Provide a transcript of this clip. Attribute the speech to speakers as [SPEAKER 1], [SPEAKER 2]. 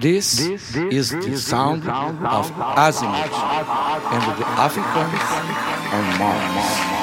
[SPEAKER 1] This is the sound of Azimuth and the Africans on Mars.